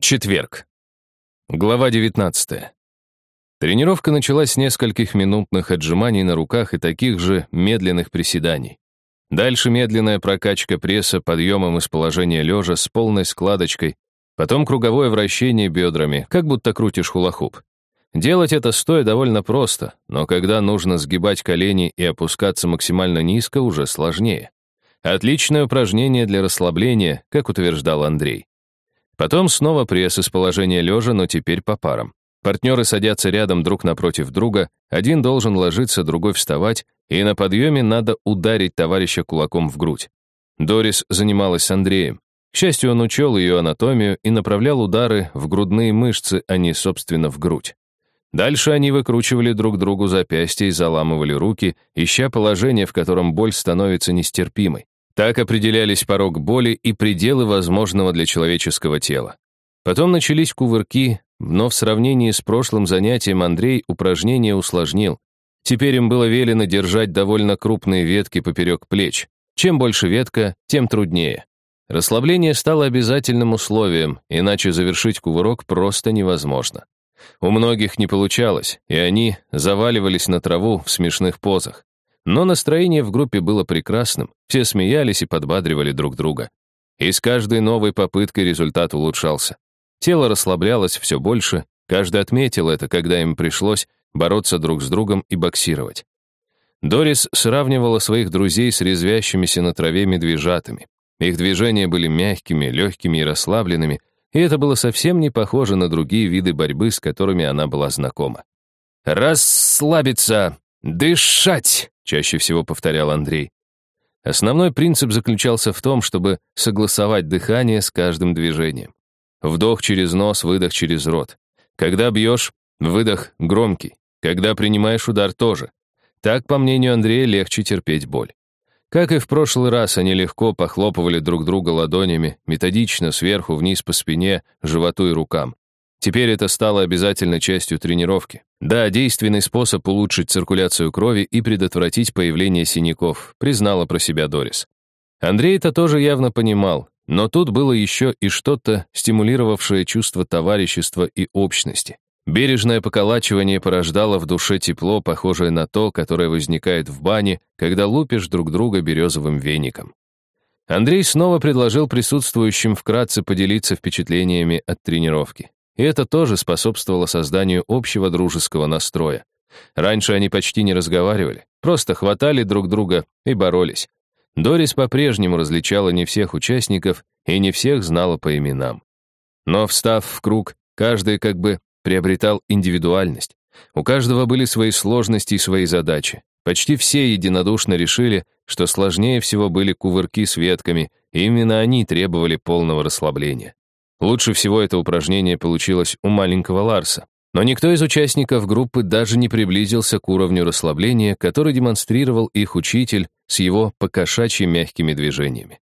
Четверг. Глава 19. Тренировка началась с нескольких минутных отжиманий на руках и таких же медленных приседаний. Дальше медленная прокачка пресса подъемом из положения лежа с полной складочкой, потом круговое вращение бедрами, как будто крутишь хулахуп. Делать это стоя довольно просто, но когда нужно сгибать колени и опускаться максимально низко, уже сложнее. Отличное упражнение для расслабления, как утверждал Андрей. Потом снова пресс из положения лежа, но теперь по парам. Партнеры садятся рядом друг напротив друга, один должен ложиться, другой вставать, и на подъеме надо ударить товарища кулаком в грудь. Дорис занималась с Андреем. К счастью, он учел ее анатомию и направлял удары в грудные мышцы, а не, собственно, в грудь. Дальше они выкручивали друг другу запястья и заламывали руки, ища положение, в котором боль становится нестерпимой. Так определялись порог боли и пределы возможного для человеческого тела. Потом начались кувырки, но в сравнении с прошлым занятием Андрей упражнение усложнил. Теперь им было велено держать довольно крупные ветки поперек плеч. Чем больше ветка, тем труднее. Расслабление стало обязательным условием, иначе завершить кувырок просто невозможно. У многих не получалось, и они заваливались на траву в смешных позах. Но настроение в группе было прекрасным, все смеялись и подбадривали друг друга. И с каждой новой попыткой результат улучшался. Тело расслаблялось все больше, каждый отметил это, когда им пришлось бороться друг с другом и боксировать. Дорис сравнивала своих друзей с резвящимися на траве медвежатами. Их движения были мягкими, легкими и расслабленными, и это было совсем не похоже на другие виды борьбы, с которыми она была знакома. «Расслабиться! Дышать!» Чаще всего повторял Андрей. Основной принцип заключался в том, чтобы согласовать дыхание с каждым движением. Вдох через нос, выдох через рот. Когда бьешь, выдох громкий. Когда принимаешь удар, тоже. Так, по мнению Андрея, легче терпеть боль. Как и в прошлый раз, они легко похлопывали друг друга ладонями, методично, сверху вниз по спине, животу и рукам. Теперь это стало обязательной частью тренировки. Да, действенный способ улучшить циркуляцию крови и предотвратить появление синяков, признала про себя Дорис. Андрей это тоже явно понимал, но тут было еще и что-то, стимулировавшее чувство товарищества и общности. Бережное поколачивание порождало в душе тепло, похожее на то, которое возникает в бане, когда лупишь друг друга березовым веником. Андрей снова предложил присутствующим вкратце поделиться впечатлениями от тренировки. И это тоже способствовало созданию общего дружеского настроя. Раньше они почти не разговаривали, просто хватали друг друга и боролись. Дорис по-прежнему различала не всех участников и не всех знала по именам. Но, встав в круг, каждый как бы приобретал индивидуальность. У каждого были свои сложности и свои задачи. Почти все единодушно решили, что сложнее всего были кувырки с ветками, и именно они требовали полного расслабления. Лучше всего это упражнение получилось у маленького Ларса. Но никто из участников группы даже не приблизился к уровню расслабления, который демонстрировал их учитель с его покошачьи мягкими движениями.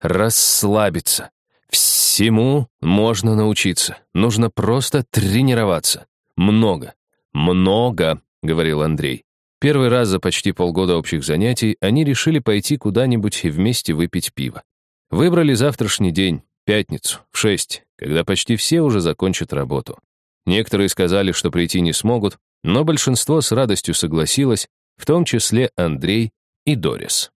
Расслабиться. Всему можно научиться. Нужно просто тренироваться. Много. Много, говорил Андрей. Первый раз за почти полгода общих занятий они решили пойти куда-нибудь и вместе выпить пиво. Выбрали завтрашний день, пятницу, в шесть, когда почти все уже закончат работу. Некоторые сказали, что прийти не смогут, но большинство с радостью согласилось, в том числе Андрей и Дорис.